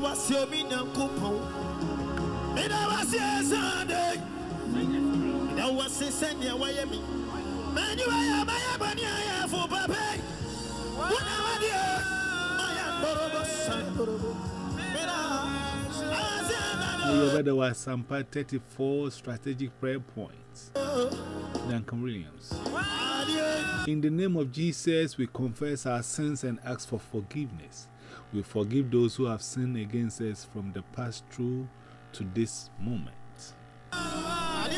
was your meaning coupon. And I was here Sunday. I was a senior Wyoming. Man, you are my abony for Papa. What am Moreover, there was Psalm 34 strategic prayer points. Duncan Williams. In the name of Jesus, we confess our sins and ask for forgiveness. We forgive those who have sinned against us from the past through to this moment. Ah,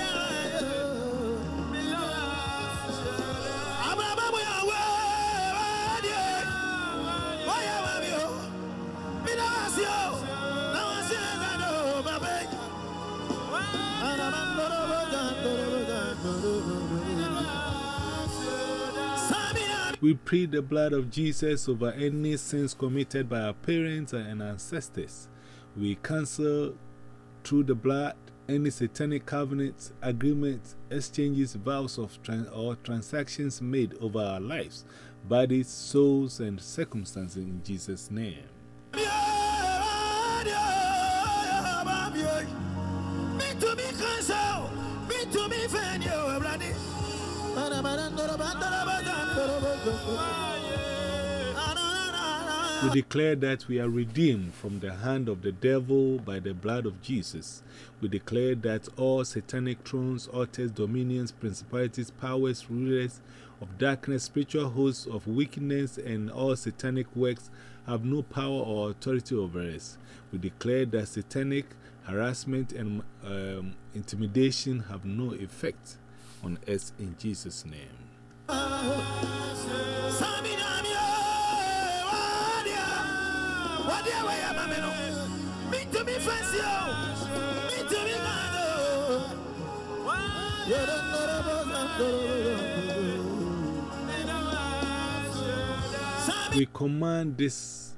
We plead the blood of Jesus over any sins committed by our parents and ancestors. We cancel through the blood any satanic covenants, agreements, exchanges, vows of trans or transactions made over our lives, bodies, souls, and circumstances in Jesus' name. We declare that we are redeemed from the hand of the devil by the blood of Jesus. We declare that all satanic thrones, altars, dominions, principalities, powers, rulers of darkness, spiritual hosts of wickedness, and all satanic works have no power or authority over us. We declare that satanic harassment and um, intimidation have no effect on us in Jesus' name. We command this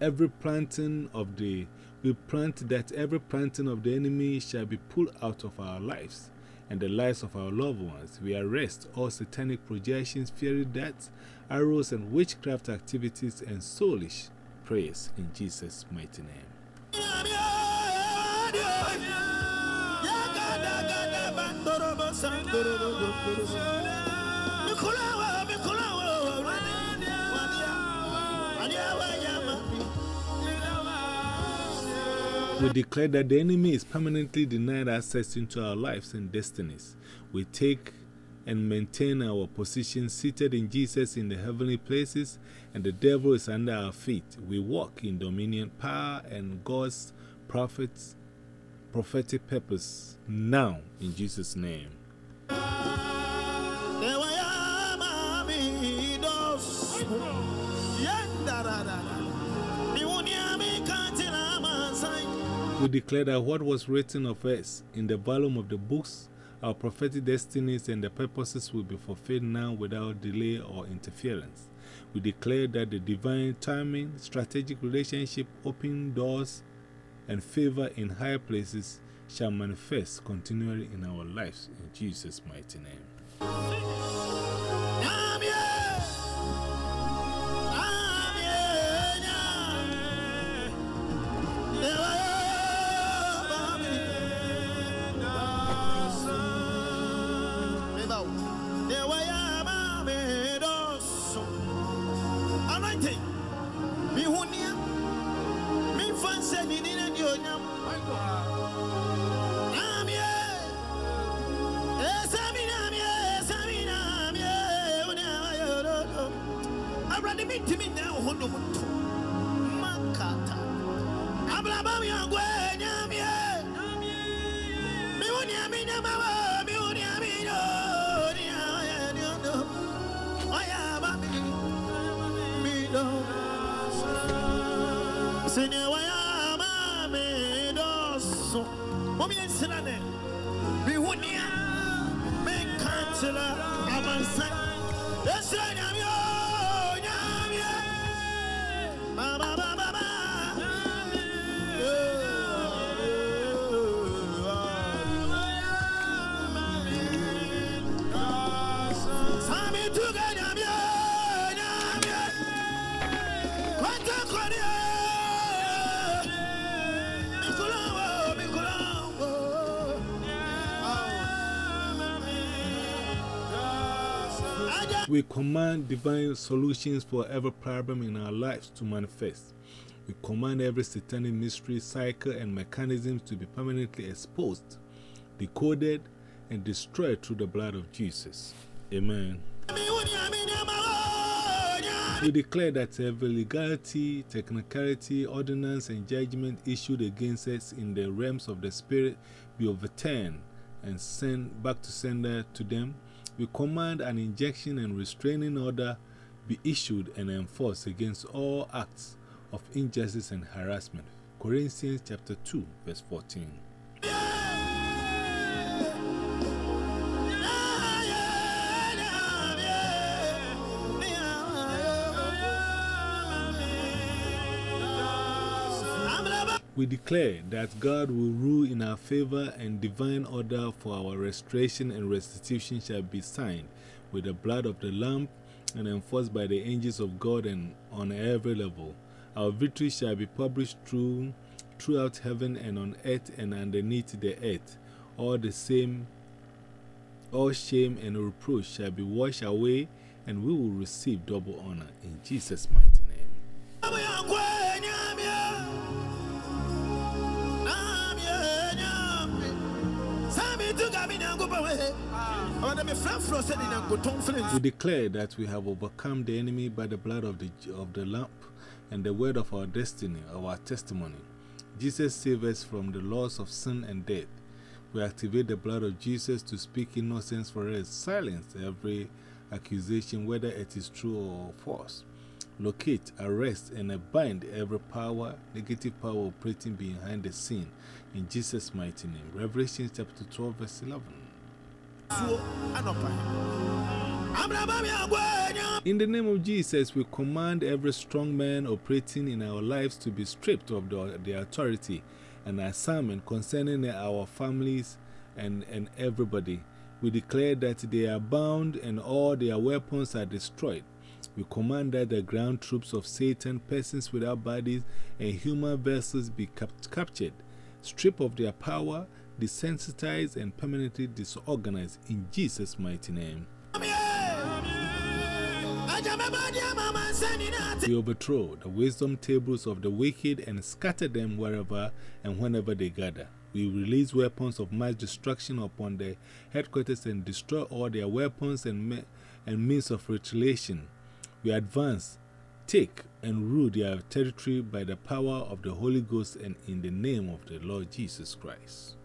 every planting of the we plant that every planting of the enemy shall be pulled out of our lives and the lives of our loved ones. We arrest all satanic projections, fiery darts, arrows, and witchcraft activities and soulish prayers in Jesus' mighty name. We declare that the enemy is permanently denied access into our lives and destinies. We take and maintain our position seated in Jesus in the heavenly places, and the devil is under our feet. We walk in dominion, power, and God's prophets, prophetic purpose now in Jesus' name. We declare that what was written of us in the volume of the books, our prophetic destinies and the purposes will be fulfilled now without delay or interference. We declare that the divine timing, strategic relationship, open doors, and favor in higher places shall manifest continually in our lives in Jesus' mighty name. We command divine solutions for every problem in our lives to manifest. We command every satanic mystery, cycle, and mechanisms to be permanently exposed, decoded, and destroyed through the blood of Jesus. Amen. We declare that every legality, technicality, ordinance, and judgment issued against us in the realms of the Spirit be overturned and sent back to sender to them. We command an injection and restraining order be issued and enforced against all acts of injustice and harassment. Corinthians chapter 2, verse 14. We declare that God will rule in our favor and divine order for our restoration and restitution shall be signed with the blood of the Lamb and enforced by the angels of God and on every level. Our victory shall be published through, throughout heaven and on earth and underneath the earth. All the same, all shame and reproach shall be washed away, and we will receive double honor in Jesus' mighty name. We declare that we have overcome the enemy by the blood of the, of the lamp and the word of our destiny, our testimony. Jesus saved us from the laws of sin and death. We activate the blood of Jesus to speak innocence for us, silence every accusation, whether it is true or false. Locate, arrest, and bind every power, negative power operating behind the scene in Jesus' mighty name. Revelation chapter 12, verse 11. In the name of Jesus, we command every strong man operating in our lives to be stripped of the, the authority and assignment concerning our families and, and everybody. We declare that they are bound and all their weapons are destroyed. We command that the ground troops of Satan, persons without bodies, and human vessels be cap captured, stripped of their power, desensitized, and permanently disorganized in Jesus' mighty name. We overthrow the wisdom tables of the wicked and scatter them wherever and whenever they gather. We release weapons of mass destruction upon their headquarters and destroy all their weapons and, and means of retaliation. We advance, take, and rule their territory by the power of the Holy Ghost and in the name of the Lord Jesus Christ.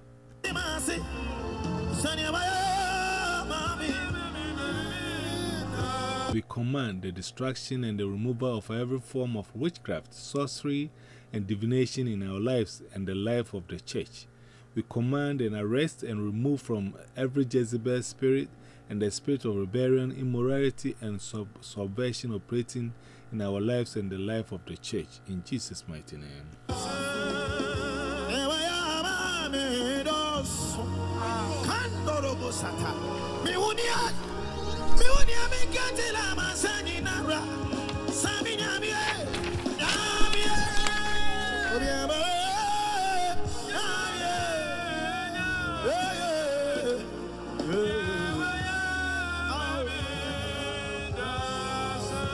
We command the destruction and the removal of every form of witchcraft, sorcery, and divination in our lives and the life of the church. We command and arrest and remove from every Jezebel spirit and the spirit of rebellion, immorality, and sub subversion operating in our lives and the life of the church. In Jesus' mighty name.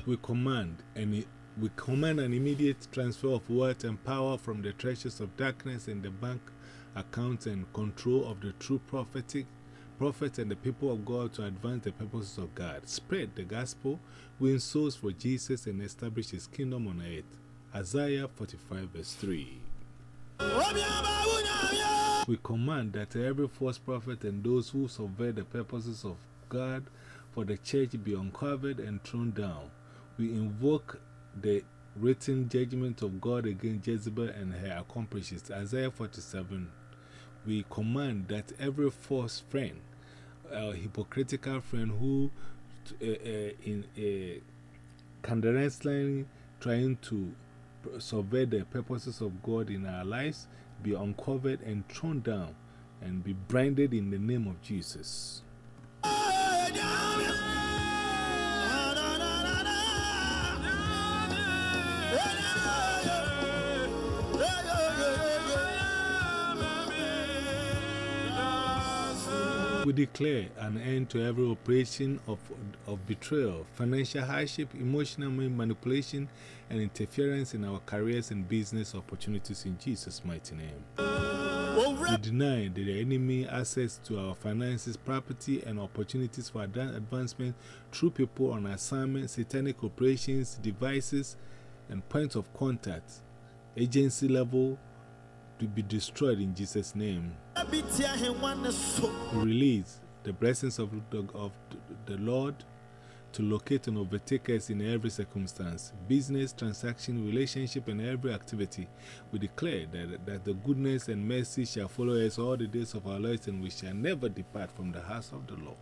We command, and we command an immediate transfer of wealth and power from the treasures of darkness in the bank accounts and control of the true prophetic prophets and the people of God to advance the purposes of God, spread the gospel, win souls for Jesus, and establish his kingdom on earth. Isaiah 45, verse 3. We command that every false prophet and those who subvert the purposes of God for the church be uncovered and thrown down. We invoke the written judgment of God against Jezebel and her accomplices. Isaiah 47. We command that every false friend, a hypocritical friend who uh, uh, in a clandestinely trying to subvert the purposes of God in our lives, be uncovered and thrown down and be branded in the name of Jesus. We declare an end to every operation of, of betrayal, financial hardship, emotional manipulation, and interference in our careers and business opportunities in Jesus' mighty name. We deny the enemy access to our finances, property, and opportunities for advancement through people on assignment, satanic operations, devices, and points of contact, agency level be destroyed in Jesus' name. Release the blessings of, of the Lord to locate and overtake us in every circumstance, business, transaction, relationship, and every activity. We declare that, that the goodness and mercy shall follow us all the days of our lives, and we shall never depart from the house of the Lord.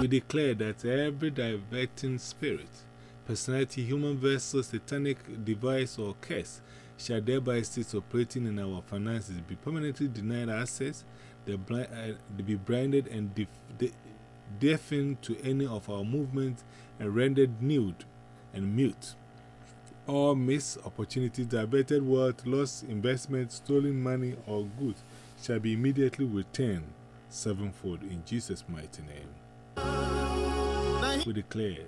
We declare that every diverting spirit personality, human vessel, satanic device, or curse shall thereby cease operating in our finances, be permanently denied access, uh, be branded and deafened to any of our movements, and rendered nude and mute. All missed opportunities, diverted wealth, lost investment, stolen money, or goods shall be immediately returned sevenfold in Jesus' mighty name. We declare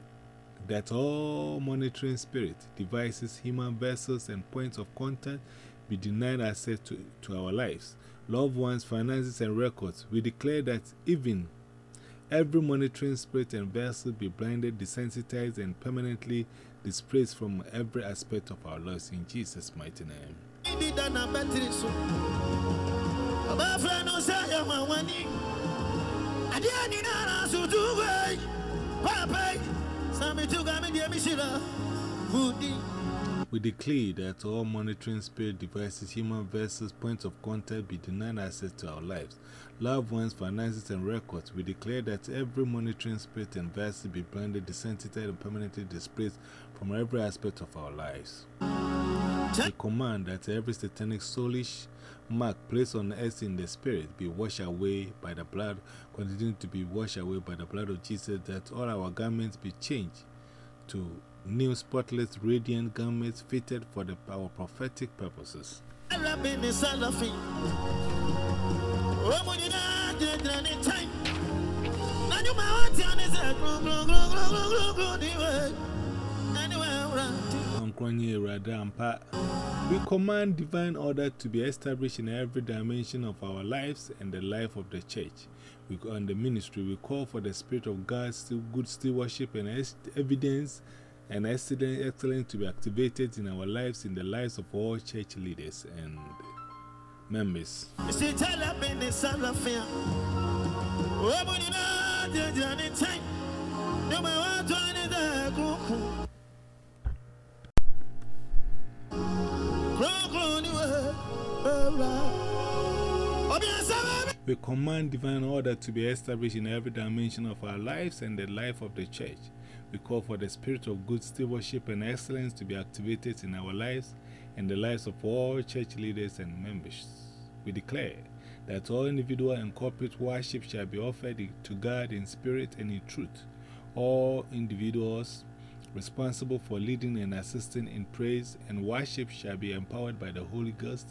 that all monitoring spirit, devices, human vessels, and points of contact be denied access to, to our lives, loved ones, finances, and records. We declare that even every monitoring spirit and vessel be blinded, desensitized, and permanently displaced from every aspect of our lives in Jesus' mighty name. We declare that all monitoring spirit devices, human vessels, points of contact be denied access to our lives, loved ones, finances, and records. We declare that every monitoring spirit and vessel be branded, desensitized, and permanently displaced from every aspect of our lives. We command that every satanic soulish mark placed on us in the spirit be washed away by the blood, continue to be washed away by the blood of Jesus, that all our garments be changed to new spotless, radiant garments fitted for the, our prophetic purposes. We command divine order to be established in every dimension of our lives and the life of the church. We, on the ministry, we call for the Spirit of God's good stewardship and evidence and excellence to be activated in our lives, in the lives of all church leaders and members. We command divine order to be established in every dimension of our lives and the life of the church. We call for the spirit of good stewardship and excellence to be activated in our lives and the lives of all church leaders and members. We declare that all individual and corporate worship shall be offered to God in spirit and in truth. All individuals responsible for leading and assisting in praise and worship shall be empowered by the Holy Ghost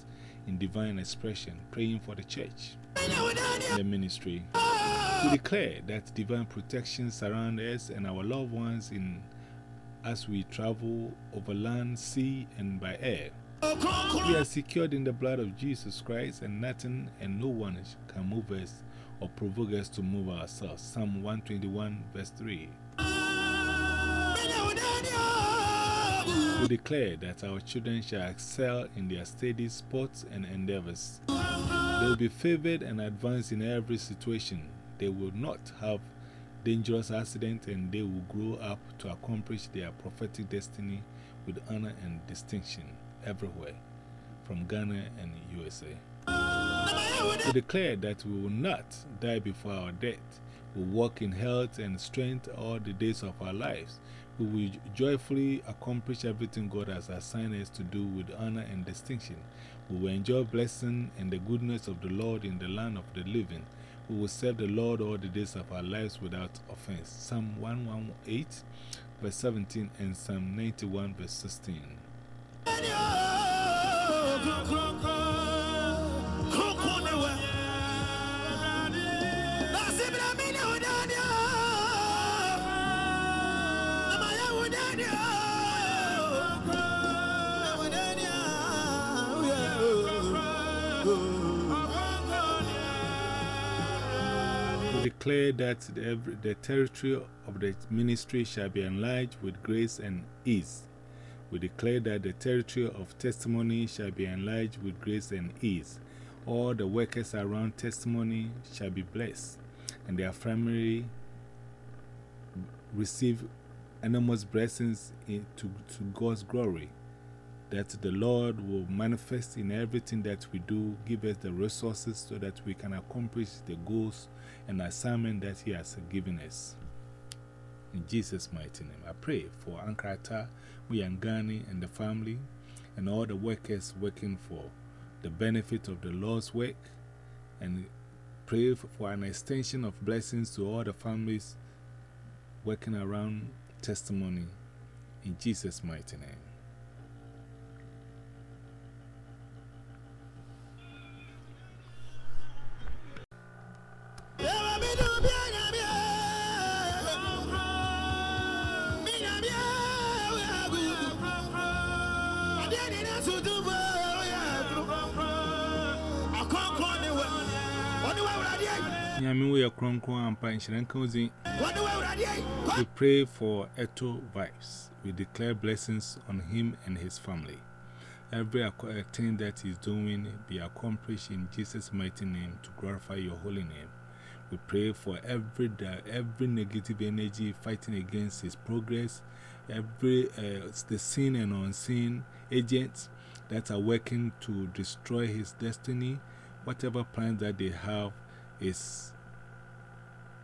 in divine expression, praying for the church the ministry. We declare that divine protection surrounds us and our loved ones in, as we travel over land, sea, and by air. We are secured in the blood of Jesus Christ, and nothing and no one can move us or provoke us to move ourselves. Psalm 121, verse 3. We declare that our children shall excel in their studies, sports, and endeavors. They will be favored and advanced in every situation. They will not have dangerous accidents and they will grow up to accomplish their prophetic destiny with honor and distinction everywhere, from Ghana and USA. We declare that we will not die before our death. We walk in health and strength all the days of our lives. We will joyfully accomplish everything God has assigned us to do with honor and distinction. We will enjoy blessing and the goodness of the Lord in the land of the living. We will serve the Lord all the days of our lives without offense. Psalm 118, verse 17, and Psalm 91, verse 16. Declare that the, the territory of the ministry shall be enlarged with grace and ease. We declare that the territory of testimony shall be enlarged with grace and ease. All the workers around testimony shall be blessed, and their family receive enormous blessings in, to, to God's glory. That the Lord will manifest in everything that we do, give us the resources so that we can accomplish the goals and assignment that He has given us. In Jesus' mighty name, I pray for Ankrata, Muyangani, and the family, and all the workers working for the benefit of the Lord's work, and pray for an extension of blessings to all the families working around testimony. In Jesus' mighty name. Nyami we are Kronkron and. We pray for Eto Vibes. We declare blessings on him and his family. Every thing that he's doing be accomplished in Jesus' mighty name to glorify your holy name. We pray for every, every negative energy fighting against his progress, every uh, the seen and unseen agents that are working to destroy his destiny. Whatever plans that they have is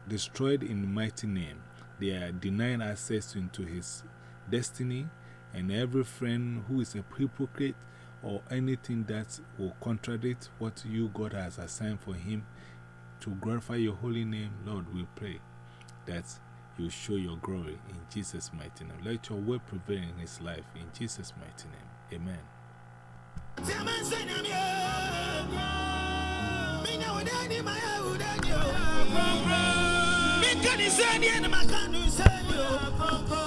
destroyed in mighty name. They are denying access into his destiny, and every friend who is a hypocrite or anything that will contradict what you, God, has assigned for him to glorify your holy name, Lord, we pray that you show your glory in Jesus' mighty name. Let your word prevail in his life in Jesus' mighty name. Amen. Mikani zeni ene makanu zeni yo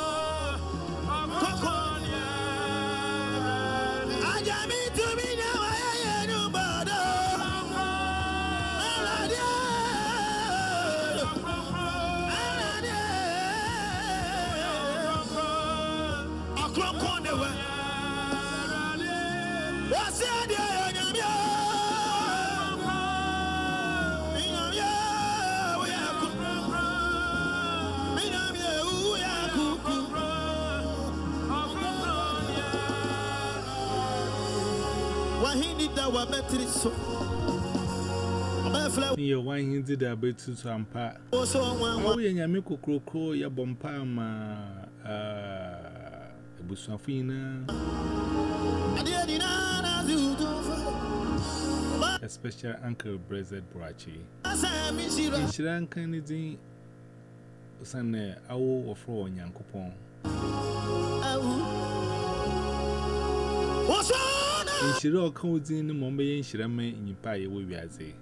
Near one hinted that bit to some part. Oh, yeah, Yamiko Croco, ya bompama, a busafina. Especially Uncle Brezed Brachi. In Sri Lanka, anything, Sunday, I will offer on Yankopon. In Shiro Cozy, no more in Shirame in Pie, we are say.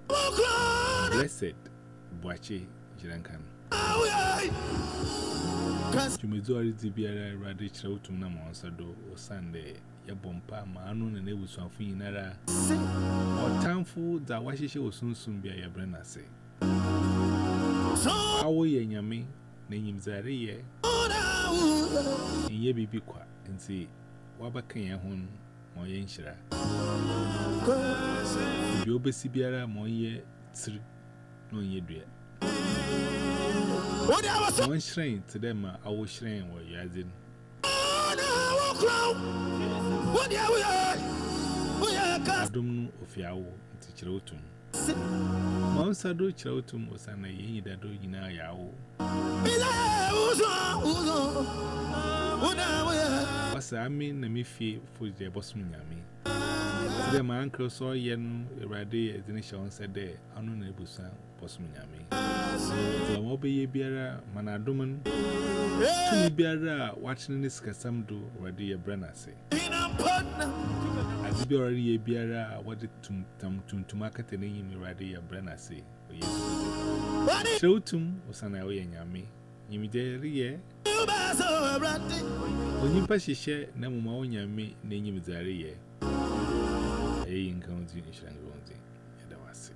Blessed Brachi, Jirankan. Jumizori Zibiara Radish Rotum Namonsado or Sunday. Ya bompa ma anu na ne busuafo nyinara otamfo da wahyehyɛ osunsun bia ya brana se awo ye nyame na nyimzare ye enye bibi kwa nti wabaka ye ho mo ye nhyira bi obesi biara mo ye tsiri na onye dua One shrine to them, I will shrine where you are in. Adum of Yawo, teacher Otum. Monsa do Chrotum was an a that do you know Yawo. What's I mean, the me fee for the bossman yammy. Then my uncle saw yen ready as in Shawn said there, I know Nebusa, Posminami. So I'm over ye beara, Manaduman, to me beara, watching this Casamdo, ready a brenner say. As be already a beara, what it to market and in ready a brenner say. So tum was an away and yammy. Immediately, Onipa hyehyɛ na mama wonya me na enyim dzare yɛ. Eyi nka wo din hyira nka wo din. Yɛda wase.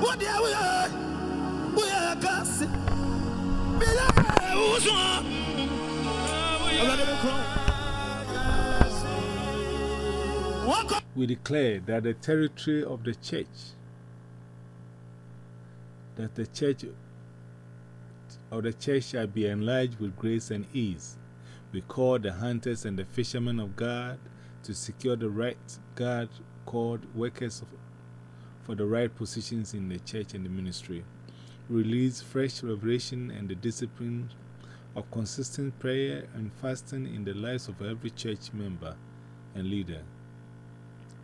What do we are? We are gassy. We declare that the territory of the church, that the church of the church shall be enlarged with grace and ease. We call the hunters and the fishermen of God to secure the right God called workers for the right positions in the church and the ministry. Release fresh revelation and the discipline of consistent prayer and fasting in the lives of every church member and leader.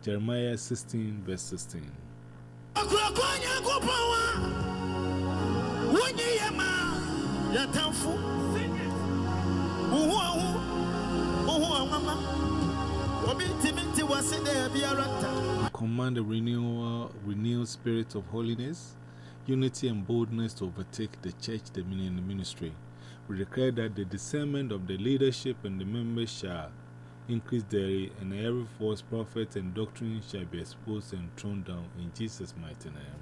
Jeremiah 16, verse 16. Command a renewal, renewed spirit of holiness, unity, and boldness to overtake the church, the ministry. We declare that the discernment of the leadership and the members shall increase daily, and every false prophet and doctrine shall be exposed and thrown down in Jesus' mighty name.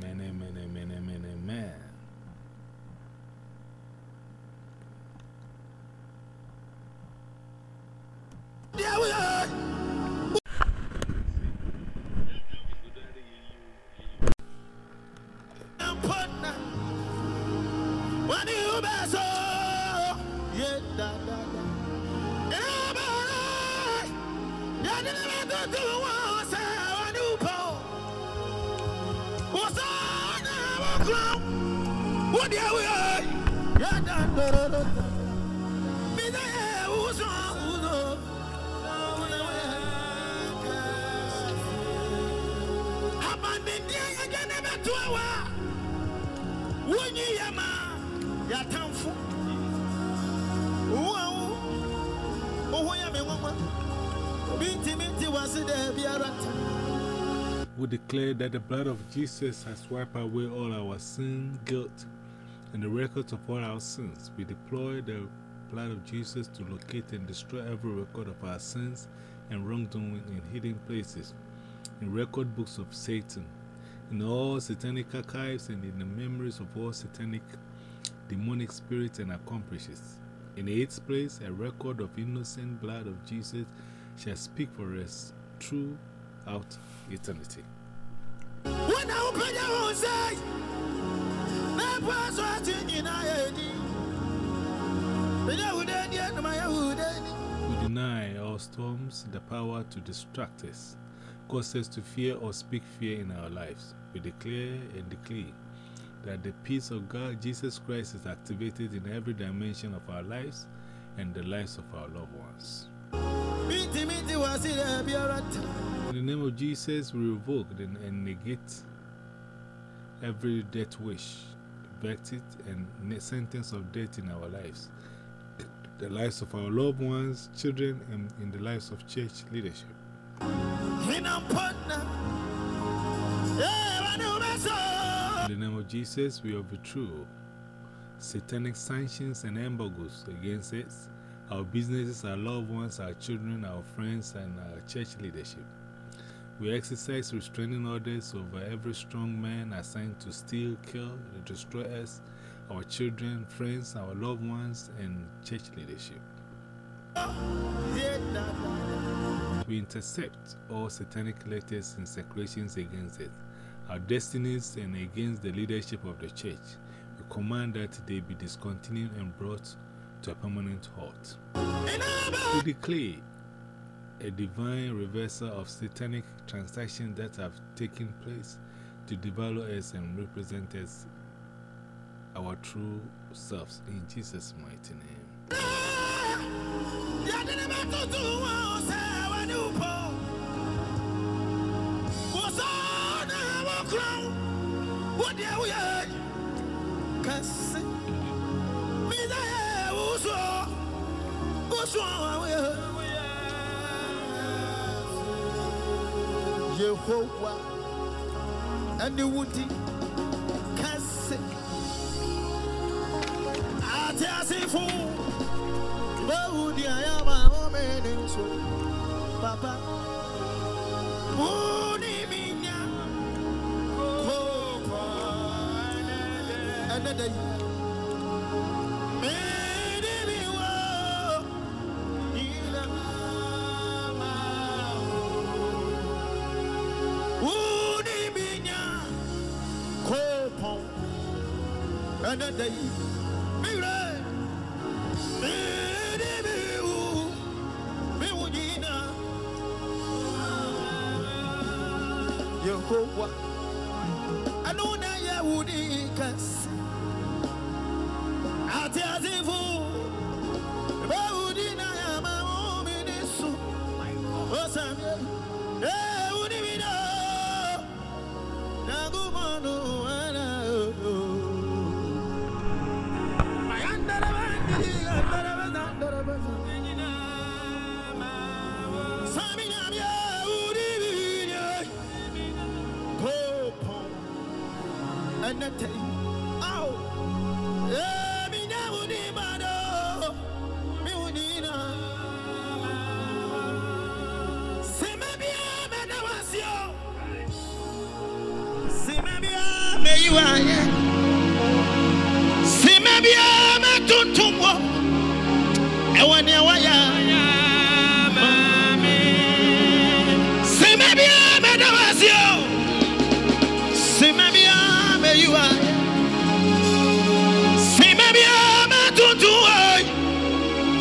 Declare that the blood of Jesus has wiped away all our sin, guilt, and the records of all our sins. We deploy the blood of Jesus to locate and destroy every record of our sins and wrongdoing in hidden places, in record books of Satan, in all satanic archives, and in the memories of all satanic, demonic spirits and accomplices. In the eighth place, a record of innocent blood of Jesus shall speak for us throughout eternity. When I open your own side, we deny all storms the power to distract us, cause us to fear or speak fear in our lives. We declare and decree that the peace of God, Jesus Christ, is activated in every dimension of our lives and the lives of our loved ones. In the name of Jesus, we revoke and negate every death wish, verdict, and sentence of death in our lives, the lives of our loved ones, children, and in the lives of church leadership. In the name of Jesus, we overthrow satanic sanctions and embargoes against us our businesses, our loved ones, our children, our friends, and our church leadership. We exercise restraining orders over every strong man assigned to steal, kill, destroy us, our children, friends, our loved ones, and church leadership. We intercept all satanic letters and secretions against it, our destinies, and against the leadership of the church. We command that they be discontinued and brought to a permanent halt. We declare a divine reversal of satanic transactions that have taken place to develop us and represent us, our true selves, in Jesus' mighty name. Yehovah. And the woody kase ate asefo bawudi ayaba omene so papa. Kopa anada yi anada yi au. Eh mi na. Semabia menawasio semabia meyiwaye semabia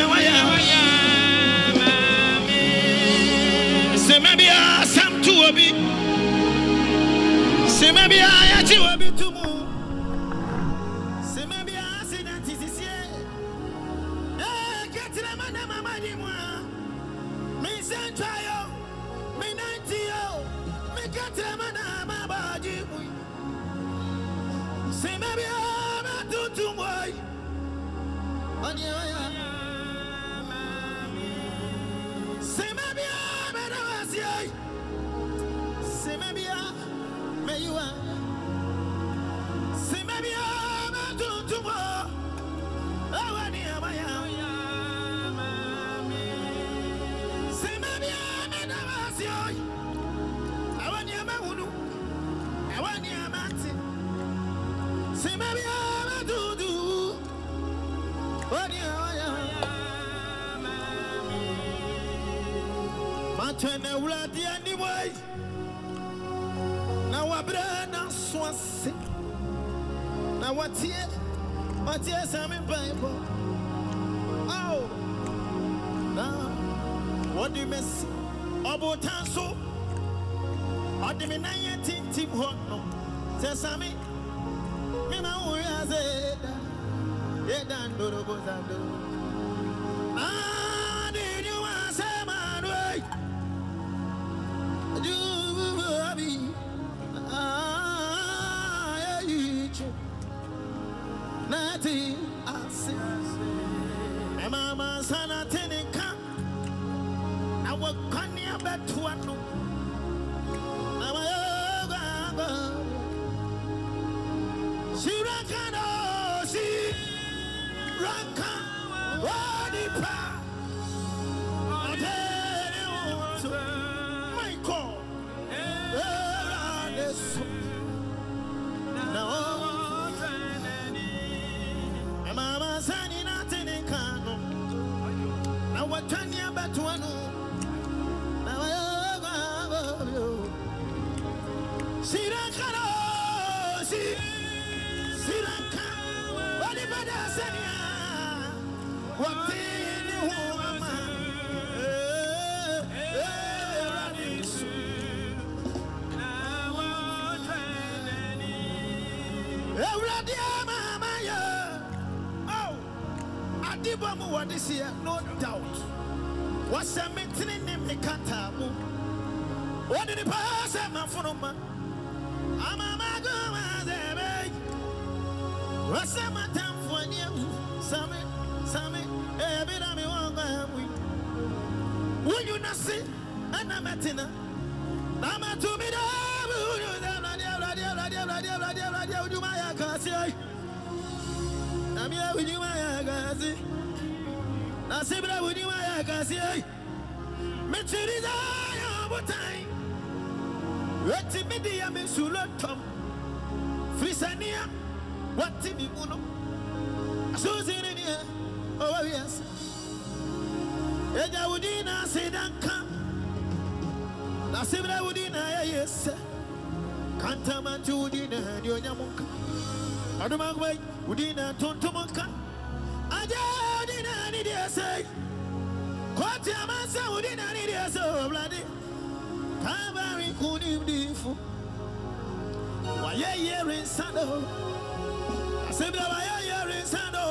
ɛwɔ neɛ wɔyɛ sɛmɛ biara sam to wɔ bi sɛmɛ biara yɛkye matwɛn awurade anim ai na wabrɛ naso ase na na wɔde masi ɔbotan so ɔde me nan yɛ same mema wo wiase da. Yɛda ndorobosado ade Nati, mafonoma. Ama magoma sɛ ɛbɛyi. Wɔsɛ matamfo awu. Same, same, ebi na me wɔn kɔ amu yi. Wunyu na se, ɛna mɛtena. Na matumi da wunyu sɛ Awurade, Awurade, Awurade, Awurade, Awurade, Awurade, wodwuma yɛ akɛseɛ yi. Na me a wodwuma yɛ akɛse. Na se berɛ wodwuma yɛ akɛseɛ yi. Mekyiri sɛ yɛ ɔbotan. Eti mi di ya mi nsulo tɔm. Firi sɛ wɔte mi mu no. Asusi ne nea ɔwɔ wiase. Din na ase danka. Na se berɛ wo din na yɛ yɛ sɛ. Kantamanti wo din na ni onyamo nka. Ɔdoma nkwa yi na tontom nka. Agya wo na ni deɛ sɛ. Kɔɔte amansa wo na ni deɛ sɛ kunim difo. Wayɛ yɛre nsa do. Asebra wayɛ yɛre nsa do.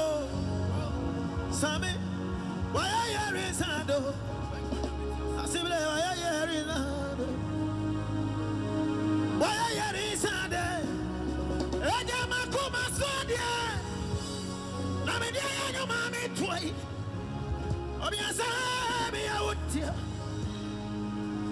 Sami wayɛ yɛre nsa do. Asebra wayɛ yɛre nsa do. Wayɛ yɛre nsa de. Ɛnyɛ makoma so deɛ. Na me deɛ yɛ nyɔma me toa yi.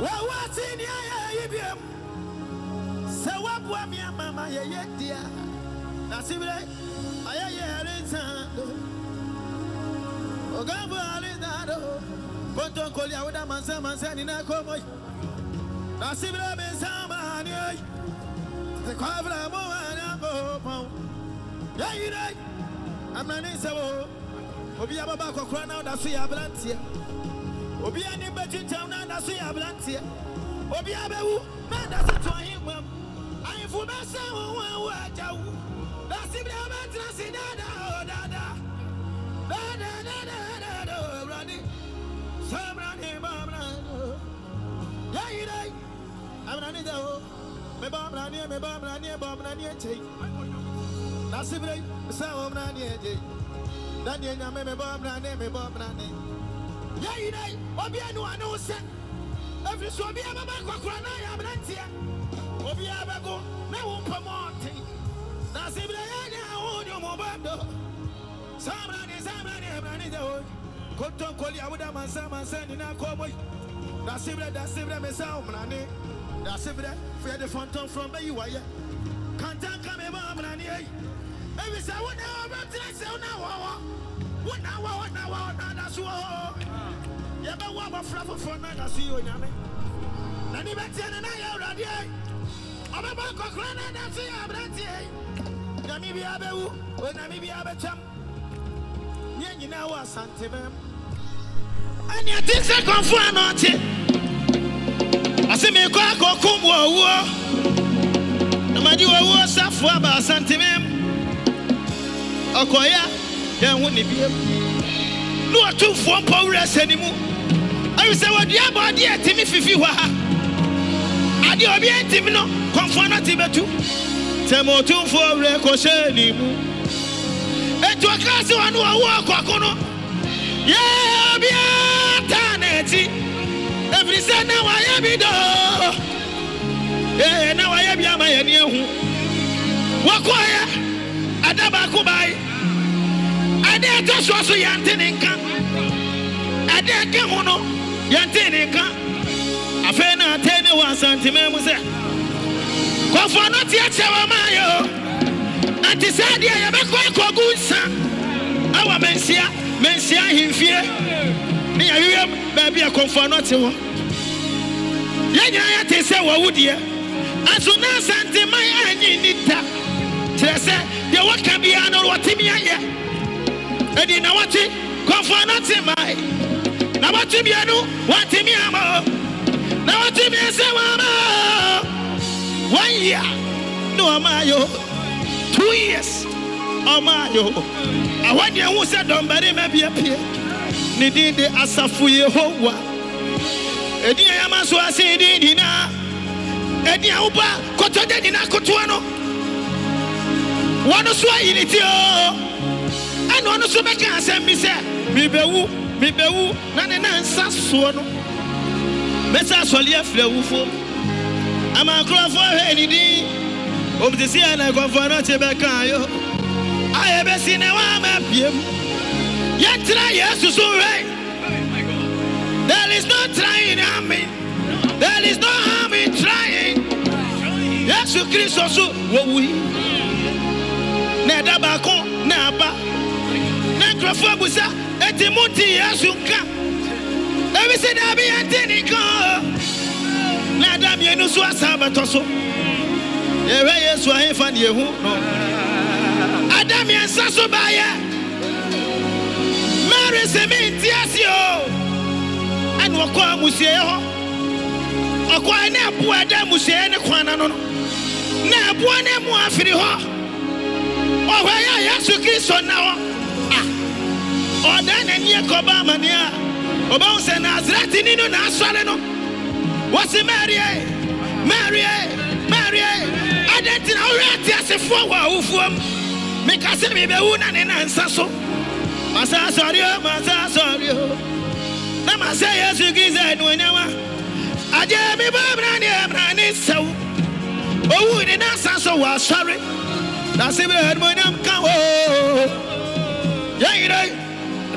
Wawati ni aya ibiem. Sɛ waboa me ama ma yɛyɛ dea. Na sibire ayɛ yɛ arensado. Ogambo arensado. Kontonkoli awoda mansa mansa ni na komo yi. Na sibire me nsa ma ni yi. Te kwavra mo ani ango pɔn. Yɛyi dɛ. Amani sɛ wo. Obi ababa akɔkora na ɔda so yɛ aberanteɛ. Obi ani bɛkyikyɛm na ada so yɛ aberanteɛ obi abɛwu na ada so to ahemmam ahemfo bɛsɛ wo ho a wo agya wo na sibiri wobɛtena se dada o dada dadadadadada awurade sɛ abrane babrane yɛyi dɛ abrane da o meba abraneɛ meba abraneɛ bɔ abraneɛ kyɛi na sibiri sɛ wo mbraneɛ gyei na deɛ nyame mebɔ abrane mebɔ abrane yɛyi dɛ obia ne wane wo sɛ ɛfiri sɛ obia kwakora na yɛ aberanteɛ obia bɛgo na wo ɔte na sɛ ne ɔmɔbɔdo sɛ abrane sɛ abrane abrane dɛ o kontonkoli a woda mansa mansa me bɛyi wayɛ kantanka me ɛfiri sɛ sɛ wo na wɔwɔ wo na wɔwɔ na wɔwɔ na da so wɔ hɔ yɛbɛwo abɔfra foforɔ no ada so yɛ onyame na ne bɛteɛ no na yɛ awuradeɛ ɔbɛbɔ nkɔkora no ada so yɛ aberanteɛ nyame biaa bɛwu onyame biaa bɛtwam ne nyinaa wɔ asantebɛm ɛne ate sɛ kɔmfo a na ɔte ɔse meekɔ akɔkom wɔ owuo na made wɔwuo safoɔ aba asantebɛm ɔkɔyɛ yɛn ho ne biam ne wɔtomfoɔ mpɔ werɛ sɛ ne mu ɛwi sɛ wɔdua bɔɔde a ɛtumi fifi hɔ ha deɛ obi ntim no. Kɔnfoɔ no te bɛtu sɛ motumfoɔ werɛ kɔhyɛ ne mu ɛnti ɔka se wɔ no wɔwo ɔkɔko no. Yɛ obiaa taa na akyi ɛfiri sɛ na wayɛ bi dɔɔ ee na wayɛ bi ama yɛni ahu wɔkɔɔyɛ ada baako bae ade ɛtɔ soɔ so yɛnte ne nka ade ɛka ho no yɛnte ne nka afei na atɛ ne wɔ asantema mu sɛ kɔfoɔ no te akyɛ wɔ ma yɛ o ante saa deɛ yɛbɛkɔ akɔgu nsa awɔ manhyia manhyia ahemfie ne yɛhwehwɛ baabi a kɔmfoɔ no te hɔ yɛn nyinaa yɛte sɛ wɔwo deɛ aso na asanteman anyi ni da kyerɛ sɛ deɛ wɔka biara no wɔtemi ayɛ ɛdi na wɔte kɔmfoɔ no te mae na wɔte mmienu wɔntemi ama o na wɔte mmiɛnsa wɔama o one year na wɔma ayɛ o two years ɔma ayɛ o ɛhɔ deɛ hu sɛ dɔmbarima bi apue ne din de asafo yehowa ɛdin a yɛma so ase din nyinaa ɛdin a woba kɔtɔgya nyinaa kotoa no wɔno so ayi ne ti o ɛne ɔno so bɛka asɛm bi sɛ mebɛwu mebɛwu na ne nansa soɔ no mɛsɛ asɔle afiri awufoɔ ama nkurɔfoɔ hwɛ ne din ɔmte si a na nkɔfoɔ no te bɛkaa yo a so hwɛ there is no trying in harming there is no harm in trying. Yesu kristo so wɔwui na ɛda baako na aba nkurɔfoɔ abusa enti monte yesu nka. Ebi sɛ daabi yɛnte ne nka o. na ɛda mmienu so asa bɛtɔ so. Yɛhwɛ yesu ahemfa ne yɛhu no. Ada mmiɛnsa so baayɛ. Mary sɛ menti ase o. Ɛne ɔkɔɔ amusieɛ hɔ. Ɔkɔɔ ne aboa ɛda amusieɛ ne kwana no no. Na aboa ne mu afiri hɔ. Ɔhɔ yɛ a yesu kristo na hɔ. a ɔda n'ani kɔba amanneɛ a ɔbɛhu sɛ nasareteni no naasɔre no. Wɔse marie marie marie adɛn nti na wohwɛ ateasefoɔ wɔ awofoɔ mu. Meka sɛ mebɛwu na ne so. Masa asɔre o masa asɔre o. Na masɛ yesu kristo anuonyama agye mmara ne mmara ne sɛw owu ne nansa so wɔ asɔre na se berɛ anuonyam ka wo yɛyerɛ nade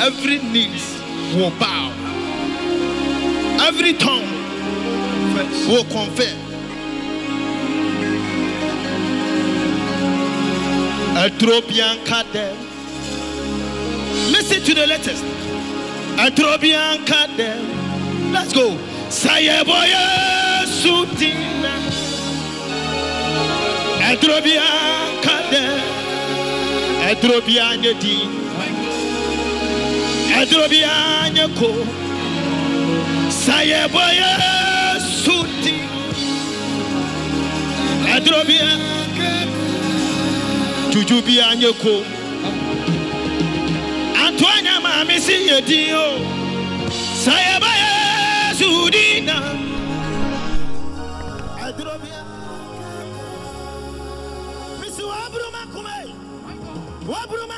every knees will bow every tongue will confess. Atropian Kadem. Listen to the letters. Atropian Kadem. Let's go. Sayeboye Sutina. Atropian Kadem. Atropian Yedi. Atropian Yako. Sayeboye Suti. Atropian juju bi anye ko si sɛ yɛba yesu din na misi waburuma kume waburuma kume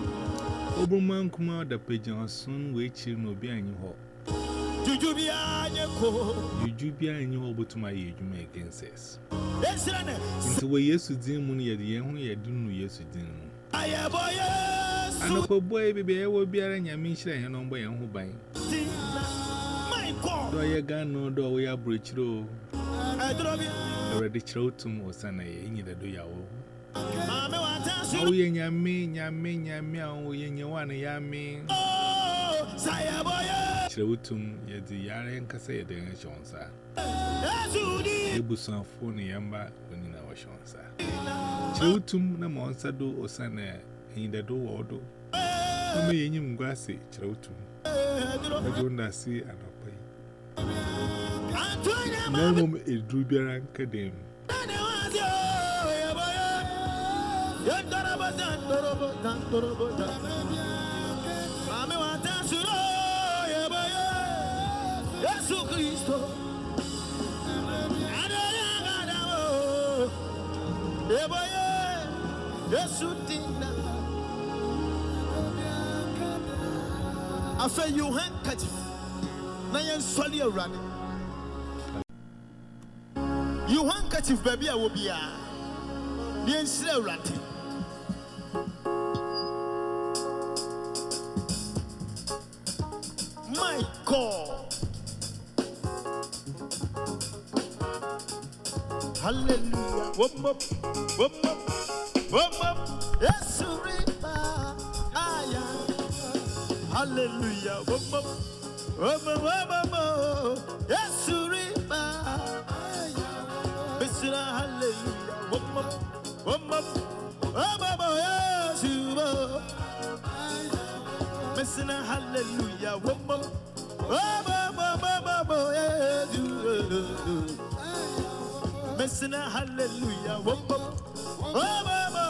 wɔ Yesu din mu no yɛde yɛn ho yɛde no Yesu din mu. ayɛbɔ yesu Anɔpa bɔ yi baabi a yɛwɔ biara nyame nhyira yɛn na ɔmbɔ yɛn ho ban. ti na my god Dɔ ɔyɛ Ghana o, dɔ ɔyɛ aburokyire o. ɛdɔrɔ bi Awurade kyerɛ wo tum ɔsana yɛ ɛnyi dɛdo yawo. maame wa ta Ma so woyɛ nyame nyame nyame a woyɛ nyewa ne yame. ooo sayɛbɔ yesu Kyerɛ wo tum yɛde yare nkasa yɛde yɛn hyɛ wɔn nsa. yesu di Ebusuafo ne yɛn ba wɔn nyinaa wɔhyɛ wɔn nsa. Kyerɛ wo tum na ma ɔnsa do ɔsana ɛnyi dɛdo wɔ wo do. Mama yɛn nyim ngu ase kyerɛ wo tum. ɛdɔrɔ Mɛgye wo ndase anɔpa yi. antonya Na maame mmom eduru biara nka so ooo yɛbɔ ye yesu kristo yɛbɔ ye yesu o handkerchief na awurade yi o handkerchief baabi a wɔ biara na yɛn nsira god hallelujah. Wom up wom up yesu riba aya hallelujah. Wom up wom up wom up oh. yesu riba aya Missina hallelujah. Wom up wom up wom up oh, yesu oh. Missina hallelujah. Up Hallelujah. Whoa,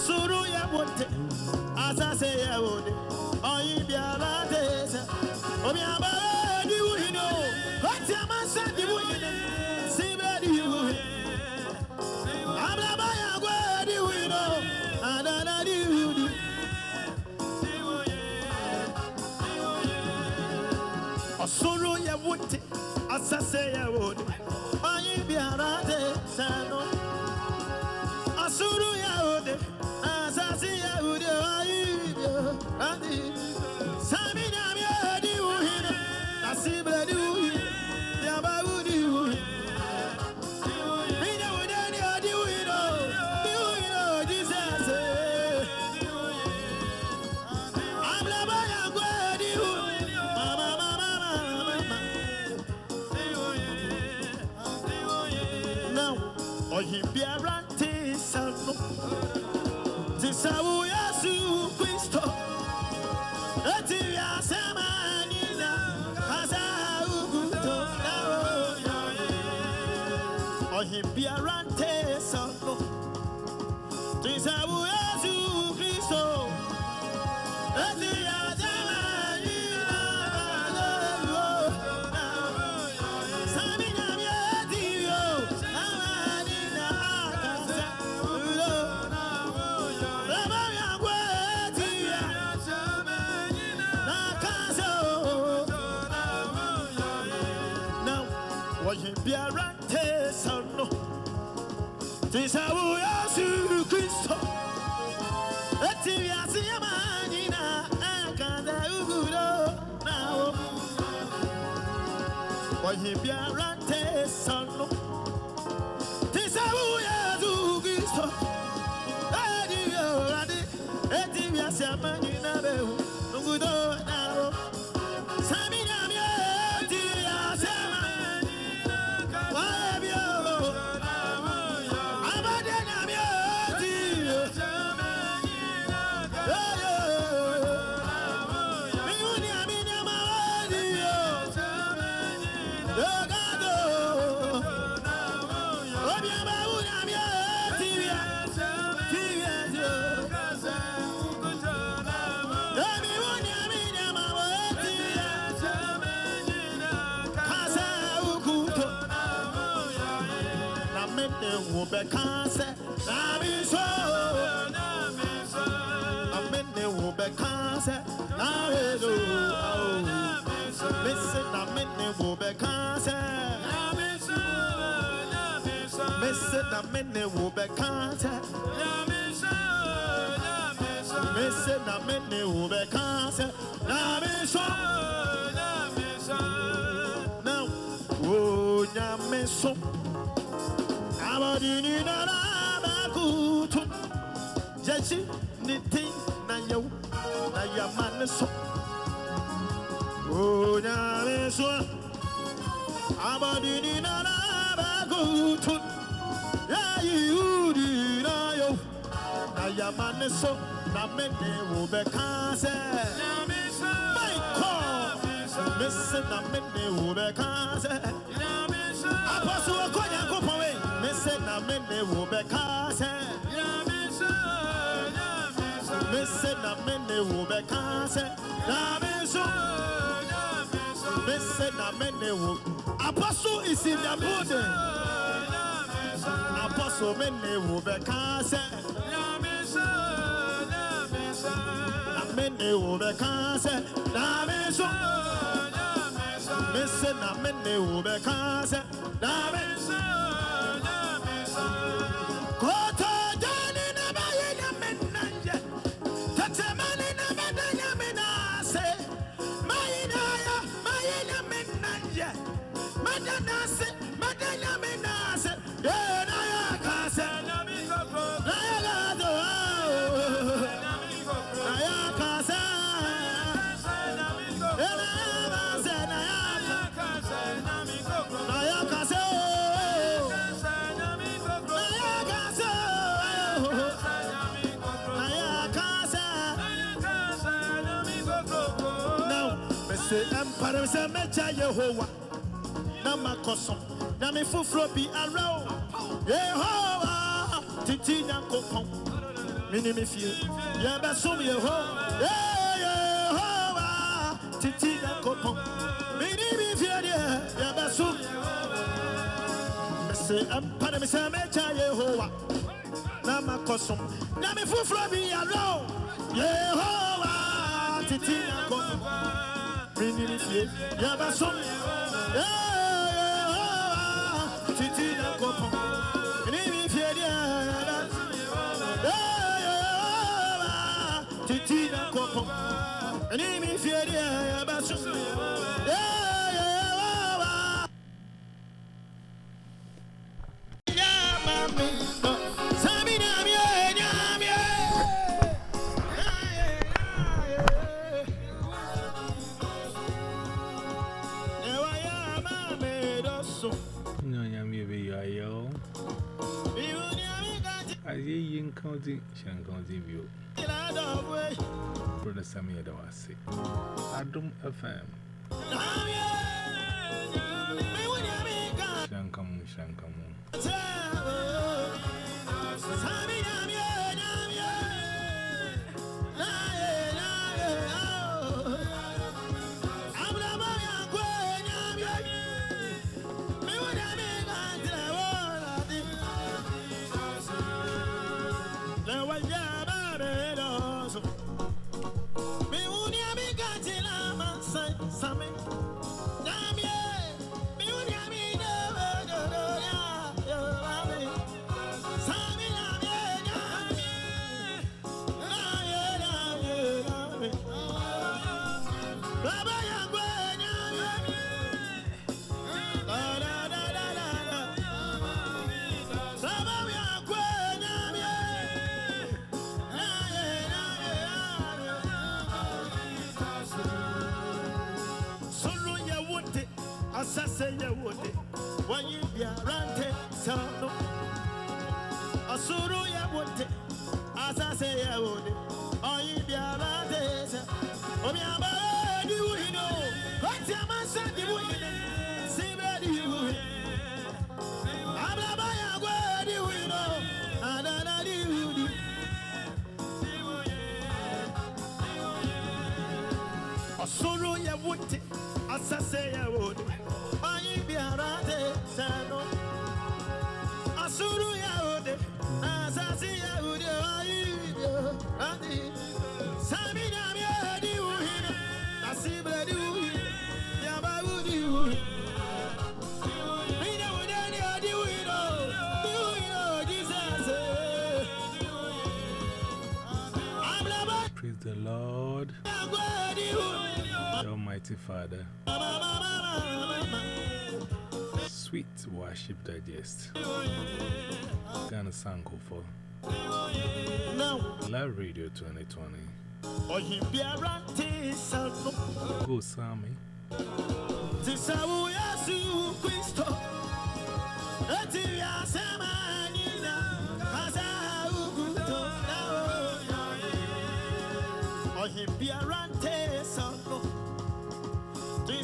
Asuru ya wote, asase ya wote, mene wo bɛka sɛ mese oh, na mene wo bɛka sɛ na meso na wo nyame so abɔdini nana bɛkutu Jeji ni tin na yau na yama ne so. O oh, nya me so. Abadi ni na na ba go to. Ya yi di na yo. Na yama ne so na me ne wo be ka se. My God. Me se na me ne wo be ka se. Apostle Okonya Kopawe. Me se na me ne wo be ka se. Me se na me ne wo be ka se. Na me so. Me se na me ne wo. Apostle is in the building. Apostle me ne wo be ka se. Na me ne wo be ka se. Na me so. Me se na me ne wo be ka se. Na me say mecha Yehovah. Na makosom, na me fufuro bi arao. Yehovah, titi nyankopon. Mini mi fie, ye be sum Yehovah. Yeah, Yehovah, titi nyankopon. Mini mi fie de, ye be sum. Me. Yehovah, titi nyankopon. Mini mi fie, ye be sum. Yeah, Yehovah, titi de, ye I say. Adam FM. Asuru ya would as I say Father. Sweet Worship Digest. Ghana Sanko for Live Radio 2020. ohibiara nti sanu, Go Sammy. ti sawu Yesu Kristo.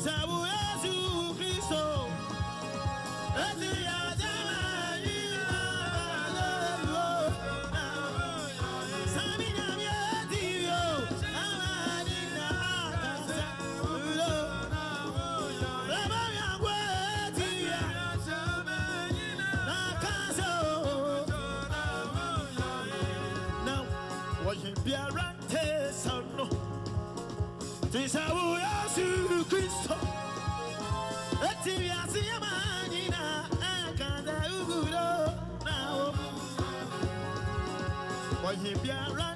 Ti ọ̀yìn bí ara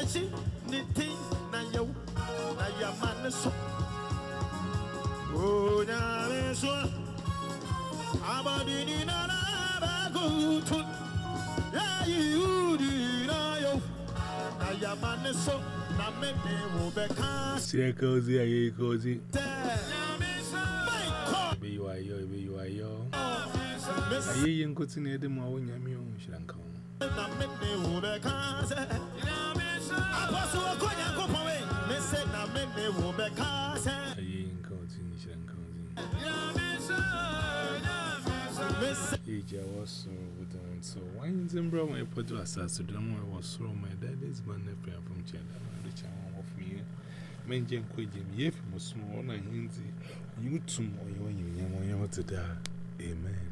Nkechi, Niti, Nayo, Nayamanaso. Oh, Nameso. Abadini Nanabagutun. Yayudi Nayo, Nayamanaso. See a cozy, a cozy. Be you are yo, be you are yo. Are you in good in Edinburgh? Yamu, Shranko. Na yamane so. Oh, nyame so. Abadini na na bakutu. Ya yudi na yo na yamane so. Na mene wo beka See a cozy, a cozy. se. My God. Be you are yo, be you are yo. Miss Are you young cutting a demo when you're young? Should I come? na mene wo beka se. Apostle Okonya Kopawe. Me say na mene wo beka se. Are you young cutting? Should I come? Me say Age I was so with them. So, why in Zimbabwe when you put to assess to them? I was so my dad is my nephew from China. The child of me. Men Jen Quijim, if you must small and Hinzi, you tomb or you when you want to die. Amen.